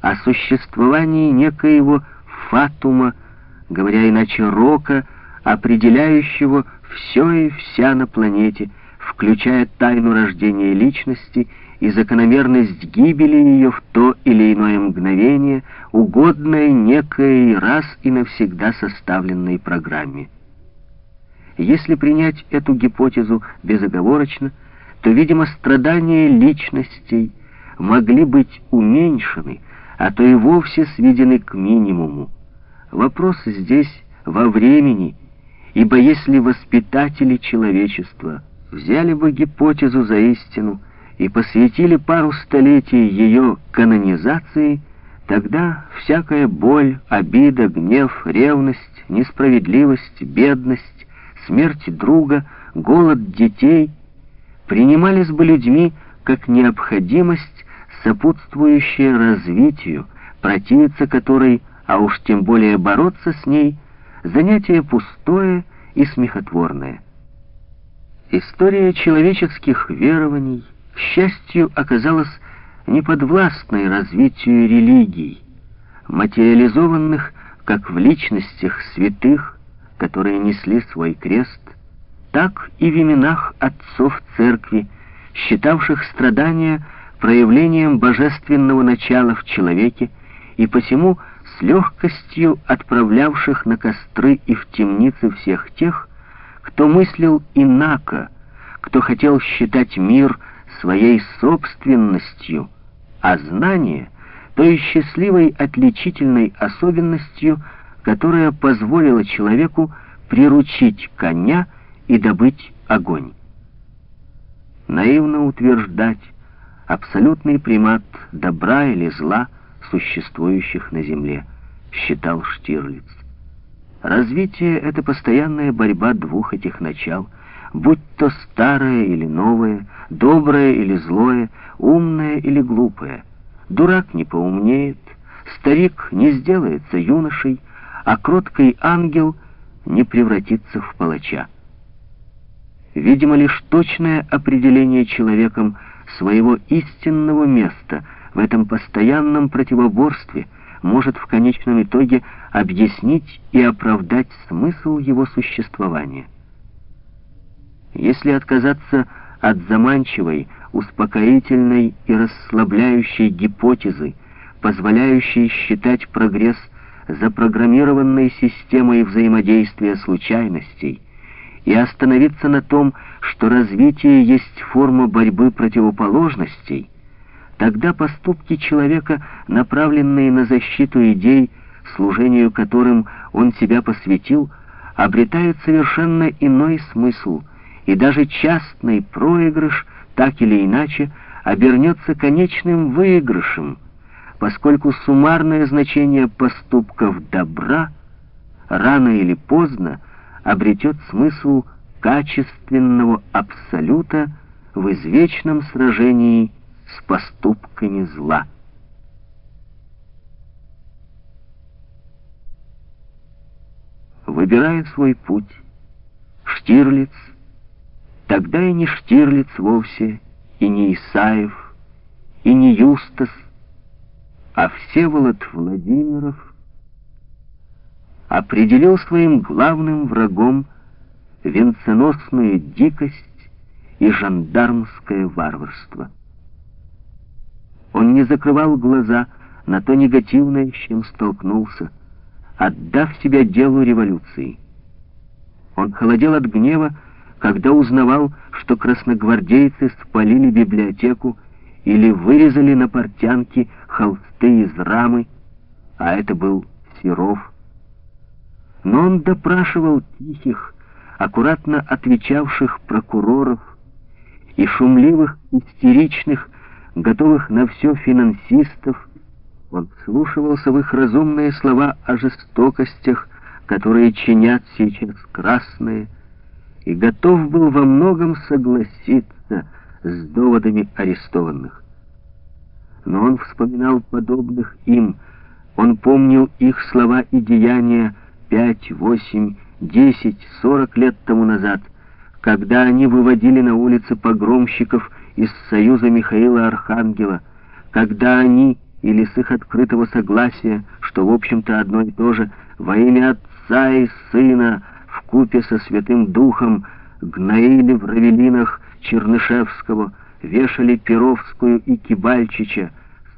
о существовании некоего фатума, говоря иначе рока, определяющего все и вся на планете, включая тайну рождения личности и закономерность гибели ее в то или иное мгновение, угодное некой раз и навсегда составленной программе. Если принять эту гипотезу безоговорочно, то, видимо, страдания личностей могли быть уменьшены, а то и вовсе сведены к минимуму. Вопрос здесь во времени, ибо если воспитатели человечества взяли бы гипотезу за истину и посвятили пару столетий ее канонизации, тогда всякая боль, обида, гнев, ревность, несправедливость, бедность, смерть друга, голод детей принимались бы людьми как необходимость, сопутствующая развитию, противиться которой, а уж тем более бороться с ней, занятие пустое и смехотворное. История человеческих верований, к счастью, оказалась неподвластной развитию религий, материализованных как в личностях святых, которые несли свой крест, так и в именах отцов церкви, считавших страдания проявлением божественного начала в человеке и посему с легкостью отправлявших на костры и в темницы всех тех, кто мыслил инако, кто хотел считать мир своей собственностью, а знание — той счастливой отличительной особенностью, которая позволила человеку приручить коня и добыть огонь. Наивно утверждать абсолютный примат добра или зла, существующих на Земле, считал Штирлиц. Развитие — это постоянная борьба двух этих начал, будь то старое или новое, доброе или злое, умное или глупое. Дурак не поумнеет, старик не сделается юношей, а кроткий ангел не превратится в палача. Видимо, лишь точное определение человеком своего истинного места в этом постоянном противоборстве может в конечном итоге объяснить и оправдать смысл его существования. Если отказаться от заманчивой, успокоительной и расслабляющей гипотезы, позволяющей считать прогресс запрограммированной системой взаимодействия случайностей, и остановиться на том, что развитие есть форма борьбы противоположностей, тогда поступки человека, направленные на защиту идей, служению которым он себя посвятил, обретают совершенно иной смысл, и даже частный проигрыш, так или иначе, обернется конечным выигрышем, поскольку суммарное значение поступков добра рано или поздно обретет смысл качественного абсолюта в извечном сражении с поступками зла. Выбирая свой путь, Штирлиц, тогда и не Штирлиц вовсе, и не Исаев, и не Юстас, а Всеволод Владимиров определил своим главным врагом венценосную дикость и жандармское варварство. Он не закрывал глаза на то негативное, с чем столкнулся, отдав себя делу революции. Он холодел от гнева, когда узнавал, что красногвардейцы спалили библиотеку или вырезали на портянке холсты из рамы, а это был Серов. Но он допрашивал тихих, аккуратно отвечавших прокуроров и шумливых, истеричных, готовых на все финансистов. Он вслушивался в их разумные слова о жестокостях, которые чинят сейчас красные, и готов был во многом согласиться с доводами арестованных. Но он вспоминал подобных им, он помнил их слова и деяния пять, восемь, десять, сорок лет тому назад, когда они выводили на улицы погромщиков из Союза Михаила Архангела, когда они или с их открытого согласия, что, в общем-то, одно и то же, во имя Отца и Сына, в купе со Святым Духом, гноили в равелинах Чернышевского, вешали Перовскую и Кибальчича,